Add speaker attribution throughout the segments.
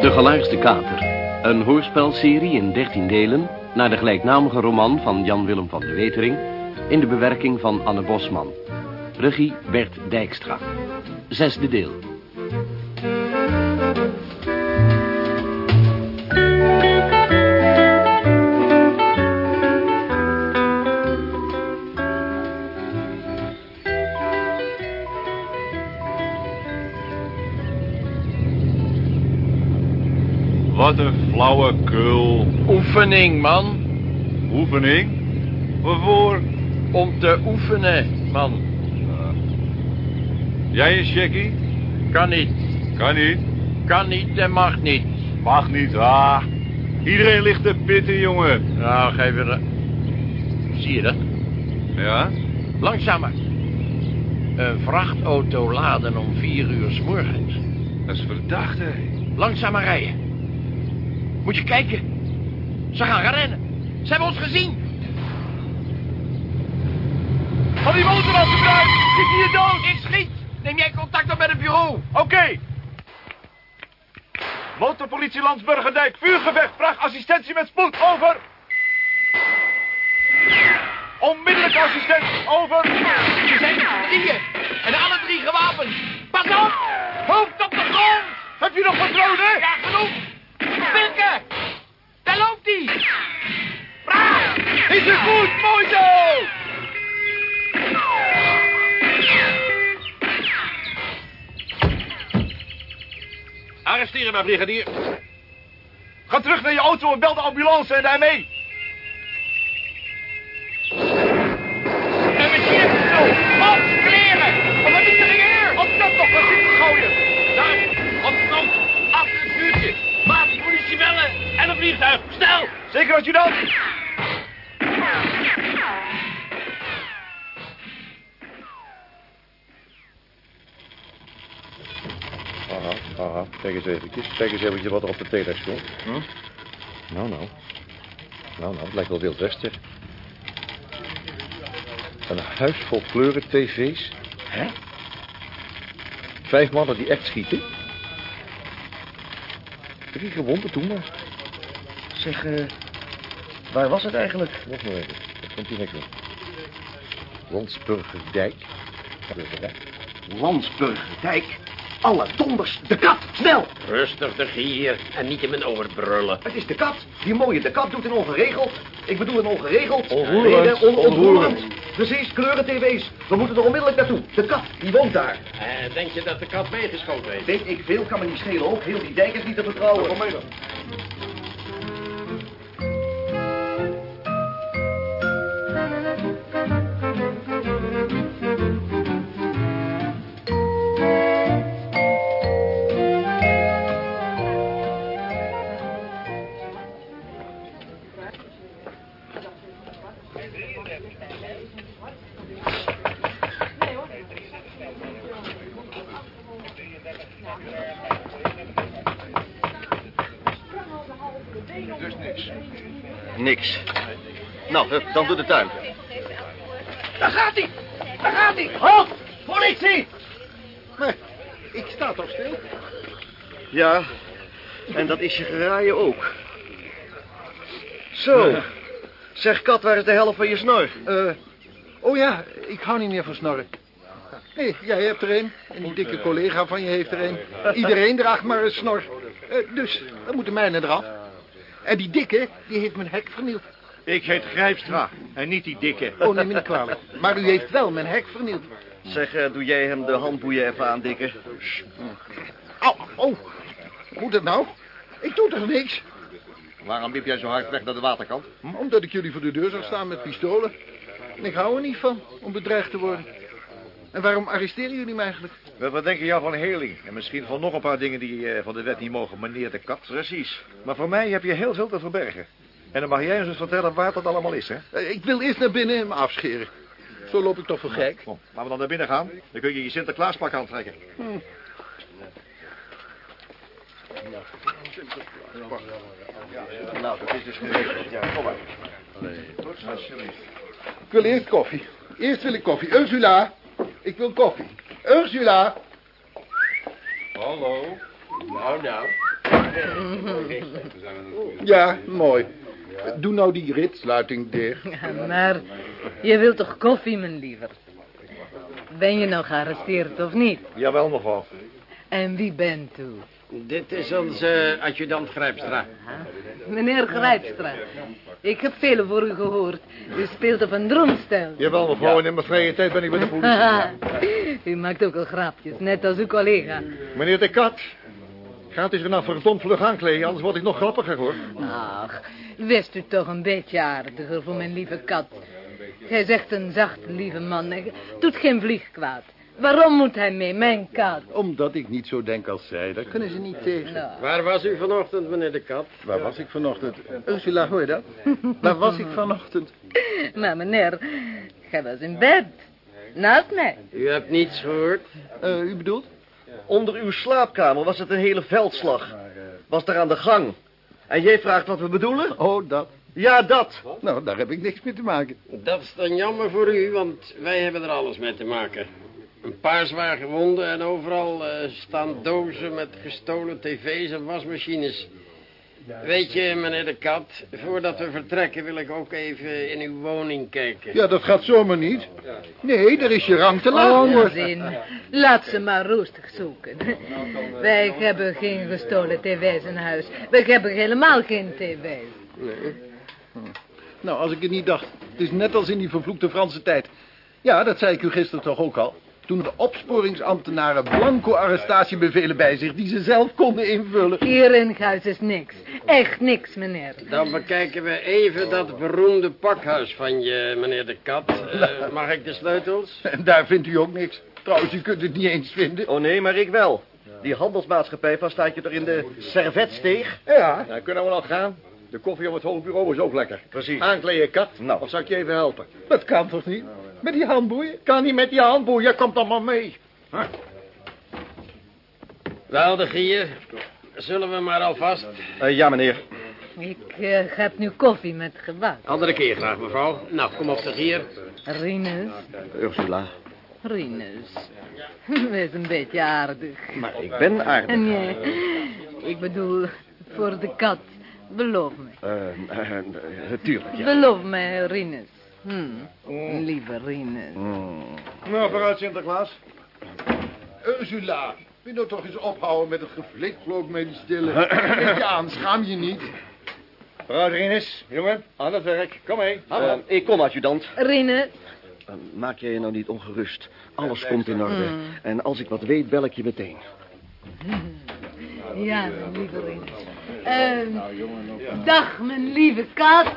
Speaker 1: De Gelaarste Kater. Een hoorspelserie in 13 delen... naar de gelijknamige roman van Jan-Willem van de Wetering... in de bewerking van Anne Bosman. Regie Bert Dijkstra. Zesde deel.
Speaker 2: Wat een flauwekul.
Speaker 3: Oefening, man.
Speaker 2: Oefening? Waarvoor?
Speaker 3: Om te oefenen, man.
Speaker 2: Jij en Jackie?
Speaker 3: Kan niet.
Speaker 2: Kan niet.
Speaker 3: Kan niet en mag niet.
Speaker 2: Mag niet, ah. Iedereen ligt te pitten, jongen.
Speaker 3: Nou, geef er... Zie je dat?
Speaker 2: Ja?
Speaker 3: Langzamer. Een vrachtauto laden om vier uur s morgens.
Speaker 2: Dat is verdacht, hè.
Speaker 3: Langzamer rijden. Moet je kijken. Ze gaan rennen. Ze hebben ons gezien.
Speaker 2: Van die motor gebruikt! Is hier dood?
Speaker 3: Ik schiet. Neem jij contact op met het bureau.
Speaker 2: Oké. Motorpolitie Landsburgerdijk, vuurgevecht, vraag assistentie met spoed, over. Onmiddellijk assistentie, over.
Speaker 3: Ze zijn drieën. En alle drie gewapend. Pas op. Hoofd op de grond.
Speaker 2: Heb je nog patronen?
Speaker 3: Ja, genoeg. Wilke. Daar loopt hij. Braaf.
Speaker 2: Is het goed, mooi zo!
Speaker 3: Arresteer maar, brigadier.
Speaker 2: Ga terug naar je auto en bel de ambulance en ME.
Speaker 3: En met hier vliegtuig. Snel.
Speaker 2: Zeker adjudant?
Speaker 4: Aha, aha. Kijk eens eventjes. Kijk eens eventjes wat er op de telex stond.
Speaker 3: Hm?
Speaker 4: Nou, nou. Nou, nou, het lijkt wel Wild zeg. Een huis vol kleuren tv's.
Speaker 3: Hè?
Speaker 4: Vijf mannen die echt schieten. Drie gewonden toen maar.
Speaker 5: Zeg, eh, waar was het eigenlijk?
Speaker 4: Nog maar even. Dat komt direct weer. Landsburgerdijk. Burgerdijk.
Speaker 5: Landsburgerdijk. Alle donders, de kat, snel!
Speaker 3: Rustig de gier en niet in mijn oor brullen.
Speaker 5: Het is de kat. Die mooie de kat doet in ongeregeld. Ik bedoel in ongeregeld.
Speaker 4: Onroerend,
Speaker 5: onontroerend.
Speaker 4: onroerend.
Speaker 5: Precies, kleuren-tv's. We moeten er onmiddellijk naartoe. De kat, die woont daar.
Speaker 3: En denk je dat de kat meegeschoten heeft?
Speaker 5: Weet ik veel, kan me niet schelen ook. Heel die dijk is niet te vertrouwen.
Speaker 2: Kom mee dan.
Speaker 5: Niks. Nou, hup, dan door de tuin. Daar gaat hij! Daar gaat hij! Halt! Politie!
Speaker 4: Maar, ik sta toch stil?
Speaker 5: Ja, en dat is je geraaien ook. Zo. Zeg, kat, waar is de helft van je snor?
Speaker 6: Eh, oh ja, ik hou niet meer van snorren. Hé, jij hebt er een. En die dikke collega van je heeft er een. Iedereen draagt maar een snor. Eh, dus, dan moet de mijne eraf. En die dikke, die heeft mijn hek vernield.
Speaker 2: Ik heet Grijpstra en niet die dikke.
Speaker 6: Oh, neem me niet kwalijk. Maar u heeft wel mijn hek vernield.
Speaker 5: Zeg, eh, doe jij hem de handboeien even aan, dikke?
Speaker 6: Au, oh. Hoe dat nou? Ik doe toch niks?
Speaker 5: Waarom liep jij zo hard weg naar de waterkant?
Speaker 6: Omdat ik jullie voor de deur zag staan met pistolen. En ik hou er niet van, om bedreigd te worden. En waarom arresteren jullie me eigenlijk?
Speaker 4: Wat denk je jou van Heerling? En misschien van nog een paar dingen die eh, van de wet niet mogen, meneer de kat.
Speaker 5: Precies.
Speaker 4: Maar voor mij heb je heel veel te verbergen. En dan mag jij ons eens vertellen waar dat allemaal is, hè?
Speaker 6: Eh, Ik wil eerst naar binnen en me afscheren. Zo loop ik toch voor gek.
Speaker 4: Kom, laten we dan naar binnen gaan. Dan kun je je Sinterklaaspak aantrekken.
Speaker 5: Nou, dat is dus geregeld. Ja, kom maar.
Speaker 6: Ik wil eerst koffie. Eerst wil ik koffie. Ursula, ik wil koffie. Ursula.
Speaker 7: Nou, nou.
Speaker 6: Ja, mooi. Doe nou die ritsluiting dicht.
Speaker 8: Ja, maar je wilt toch koffie, mijn liever? Ben je nou gearresteerd of niet?
Speaker 4: Jawel, mevrouw.
Speaker 8: En wie bent u?
Speaker 7: Dit is onze adjudant Grijpstra.
Speaker 8: Meneer Grijpstra, ik heb veel voor u gehoord. U speelt op een drumstel.
Speaker 4: Jawel, mevrouw. En in mijn vrije tijd ben ik bij de politie.
Speaker 8: u maakt ook al grapjes, net als uw collega.
Speaker 4: Meneer de Kat. Gaat u zich nou verdomd vlug aankleden, anders word ik nog grappiger, hoor.
Speaker 8: Ach, wist u toch een beetje aardiger voor mijn lieve kat. Hij zegt een zacht, lieve man. Doet geen vlieg kwaad. Waarom moet hij mee, mijn kat?
Speaker 6: Omdat ik niet zo denk als zij. Daar kunnen ze niet tegen.
Speaker 8: Nou,
Speaker 7: Waar was u vanochtend, meneer de Kat?
Speaker 6: Waar was ik vanochtend? Ursula, hoor je dat? Waar was ik vanochtend?
Speaker 8: maar meneer, hij was in bed. Naast mij.
Speaker 7: U hebt niets gehoord?
Speaker 6: Eh, u bedoelt?
Speaker 5: Onder uw slaapkamer was het een hele veldslag. Was daar aan de gang. En jij vraagt wat we bedoelen?
Speaker 6: Oh, dat.
Speaker 5: Ja, dat.
Speaker 6: Nou, daar heb ik niks mee te maken.
Speaker 7: Dat is dan jammer voor u, want wij hebben er alles mee te maken. Een paar zwaar gewonden en overal eh, staan dozen met gestolen tv's en wasmachines. Weet je, meneer de Kat, voordat we vertrekken wil ik ook even in uw woning kijken.
Speaker 6: Ja, dat gaat zomaar niet. Nee, daar is je rang te laag voor.
Speaker 8: Onzin. Laat ze maar rustig zoeken. Wij hebben geen gestolen tv's in huis. Wij hebben helemaal geen tv's.
Speaker 6: Nou, als ik het niet dacht. Het is net als in die vervloekte Franse tijd. Ja, dat zei ik u gisteren toch ook al. Toen de opsporingsambtenaren blanco arrestatiebevelen bij zich... die ze zelf konden invullen.
Speaker 8: Hier in huis is niks. Echt niks, meneer.
Speaker 7: Dan bekijken we even dat beroemde pakhuis van je, meneer de Kat. Eh, mag ik de sleutels?
Speaker 6: En daar vindt u ook niks. Trouwens, u kunt het niet eens vinden.
Speaker 5: Oh nee, maar ik wel. Die handelsmaatschappij van staat je er in de servetsteeg.
Speaker 6: Ja,
Speaker 4: Nou, kunnen we nog gaan? De koffie op het hoofdbureau is ook lekker.
Speaker 5: Precies.
Speaker 4: Aankleden, kat.
Speaker 5: Nou.
Speaker 4: Of zal ik je even helpen?
Speaker 6: dat kan toch niet? Met die handboeien?
Speaker 4: Kan niet met die handboeien, komt dan maar mee.
Speaker 7: Wel, de Gier. Zullen we maar alvast?
Speaker 5: Eh, ja, meneer.
Speaker 8: Ik eh, heb nu koffie met gebak.
Speaker 7: Andere keer graag, mevrouw. Nou, kom op de Gier.
Speaker 8: Rinus,
Speaker 5: Ursula.
Speaker 8: Rinus. Wees een beetje aardig.
Speaker 5: Maar ik ben aardig.
Speaker 8: Nee, ik bedoel, voor de kat. Beloof me.
Speaker 5: Eh, eh, eh, tuurlijk, ja.
Speaker 8: Beloof me, Rinus. Hm, lieve Rinus.
Speaker 5: Mm.
Speaker 4: Nou, vooruit Sinterklaas.
Speaker 6: Ursula, wil je nou toch eens ophouden met het geflikvlook met die stille? Kijk je aan, schaam je niet?
Speaker 4: Vooruit, Rinus. Jongen, aan het werk. Kom mee.
Speaker 5: Eh, ik kom, adjudant.
Speaker 8: Rinus,
Speaker 5: Eh, maak jij je nou niet ongerust. Alles komt in orde.
Speaker 8: Mm.
Speaker 5: En als ik wat weet, bel ik je meteen.
Speaker 8: ja, mijn lieve Rinus. Ehm, dag, mijn lieve kat.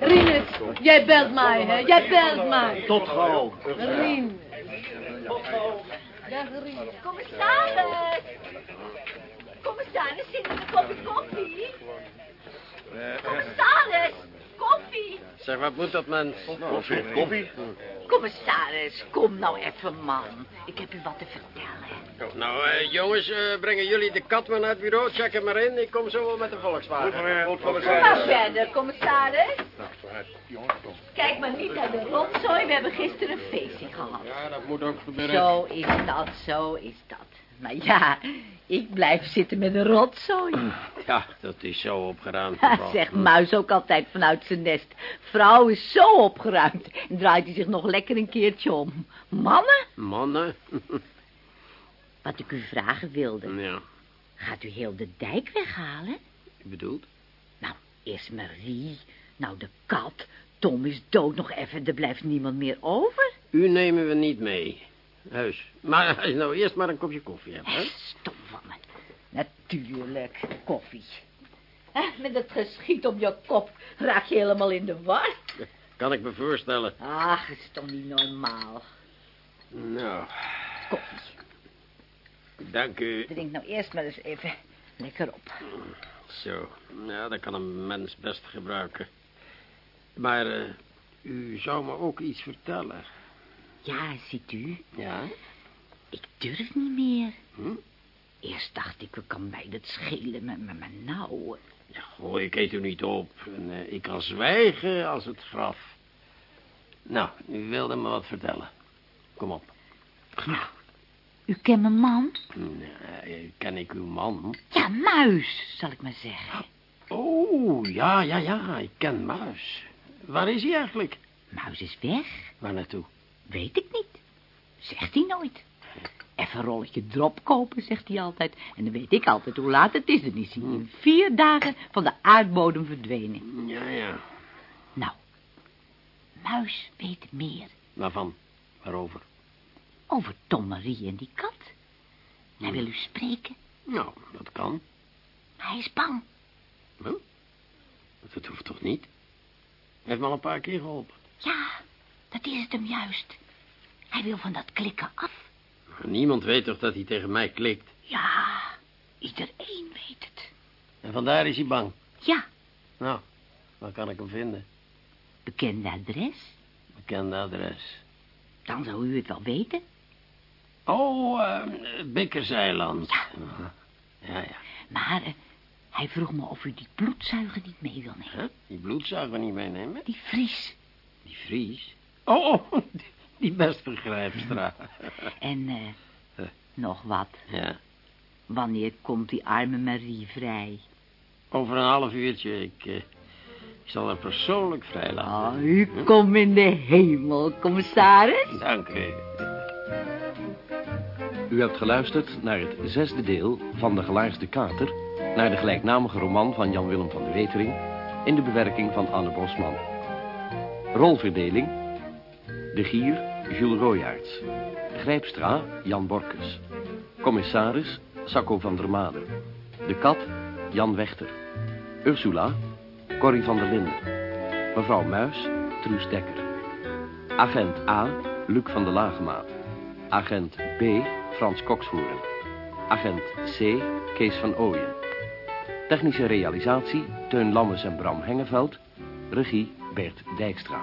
Speaker 8: Rinus, jij belt mij, hè? Jij belt mij.
Speaker 5: Tot gauw.
Speaker 8: Rinus. Dag, Rinus.
Speaker 9: Commissaris! Commissaris, zit er een kopje koffie? Commissaris, koffie!
Speaker 7: Zeg, wat moet dat, mens?
Speaker 5: Koffie, koffie.
Speaker 9: Commissaris, kom nou even, man. Ik heb u wat te vertellen.
Speaker 7: Nou, eh, jongens, eh, brengen jullie de kat maar naar het bureau. Check hem maar in. Ik kom zo wel met de Volkswagen.
Speaker 4: Goed,
Speaker 9: Kom maar verder, commissaris. Kijk maar niet naar de rotzooi. We hebben gisteren een feestje gehad.
Speaker 7: Ja, dat moet ook gebeuren.
Speaker 9: Zo is dat, zo is dat. Maar ja, ik blijf zitten met de rotzooi.
Speaker 7: Ja, dat is zo opgeruimd. Mevrouw.
Speaker 9: Zegt Muis ook altijd vanuit zijn nest. Vrouw is zo opgeruimd. En draait hij zich nog lekker een keertje om. Mannen?
Speaker 7: Mannen?
Speaker 9: Wat ik u vragen wilde.
Speaker 7: ja,
Speaker 9: Gaat u heel de dijk weghalen?
Speaker 7: u bedoelt?
Speaker 9: Nou, eerst Marie. Nou, de kat. Tom is dood nog even. Er blijft niemand meer over.
Speaker 7: U nemen we niet mee. Heus. Maar als je nou eerst maar een kopje koffie hebt, hè?
Speaker 9: Stom van me. Natuurlijk, koffie. Eh, Met het geschiet op je kop raak je helemaal in de war.
Speaker 7: Kan ik me voorstellen.
Speaker 9: Ach, is toch niet normaal.
Speaker 7: Nou,
Speaker 9: Koffie.
Speaker 7: dank u.
Speaker 9: Drink nou eerst maar eens even lekker op.
Speaker 7: Zo, ja, dat kan een mens best gebruiken. Maar eh, u zou me ook iets vertellen.
Speaker 9: Ja, ziet u,
Speaker 7: Ja?
Speaker 9: ik durf niet meer.
Speaker 7: Hm?
Speaker 9: Eerst dacht ik, we kan mij dat schelen, maar, maar, maar nou...
Speaker 7: Ja, ik eet u niet op. En, eh, ik kan zwijgen als het graf. Nou, u wilde me wat vertellen. Kom op.
Speaker 9: Nou, u kent mijn man?
Speaker 7: Nee, ken ik uw man?
Speaker 9: Ja, Muis, zal ik maar zeggen.
Speaker 7: Oh, ja, ja, ja, ik ken Muis. Waar is hij eigenlijk?
Speaker 9: Muis is weg.
Speaker 7: Waar naartoe?
Speaker 9: Weet ik niet. Zegt hij nooit. Even een rolletje drop kopen, zegt hij altijd. En dan weet ik altijd hoe laat het is. Dan is hij in vier dagen van de aardbodem verdwenen.
Speaker 7: Ja, ja.
Speaker 9: Nou, Muis weet meer.
Speaker 7: Waarvan? Waarover?
Speaker 9: Over Tom Marie en die kat. Hij wil u spreken.
Speaker 7: Nou, dat kan.
Speaker 9: Maar hij is bang.
Speaker 7: Huh? Dat hoeft toch niet? Hij heeft me al een paar keer geholpen.
Speaker 9: Ja, dat is het hem juist. Hij wil van dat klikken af.
Speaker 7: Niemand weet toch dat hij tegen mij klikt?
Speaker 9: Ja, iedereen weet het.
Speaker 7: En vandaar is hij bang.
Speaker 9: Ja,
Speaker 7: Nou, waar kan ik hem vinden?
Speaker 9: bekende adres.
Speaker 7: Bekende adres.
Speaker 9: Dan zou u het wel weten.
Speaker 7: Oh, eh, Bikkerseiland.
Speaker 9: Ja.
Speaker 7: Ja, ja.
Speaker 9: Maar eh, hij vroeg me of u die bloedzuiger niet mee wil nemen.
Speaker 7: Huh? Die bloedzuiger niet meenemen?
Speaker 9: Die Fries.
Speaker 7: Die Fries? Oh, oh, die, best begrijpstra.
Speaker 9: En eh,
Speaker 7: Huh.
Speaker 9: nog wat.
Speaker 7: ja.
Speaker 9: Wanneer komt die arme Marie vrij?
Speaker 7: Over een half uurtje. Ik, eh, ik zal haar persoonlijk vrijlaten.
Speaker 9: Oh, u komt in de hemel, commissaris.
Speaker 7: Dank u.
Speaker 1: U hebt geluisterd naar het zesde deel van De Gelaarsde Kater... naar de gelijknamige roman van Jan-Willem van de Wetering... in de bewerking van Anne Bosman. Rolverdeling... De Gier, Jules Royaerts. Grijpstra, Jan Borkes. Commissaris, Sacco van der Made. De Kat, Jan Wechter. Ursula, Corrie van der Linden. Mevrouw Muis, Truus Dekker. Agent A, Luc van der Lagemaat. Agent B, Frans Koksvoeren. Agent C, Kees van Ooyen. Technische realisatie, Teun Lammes en Bram Hengeveld. Regie, Bert Dijkstra.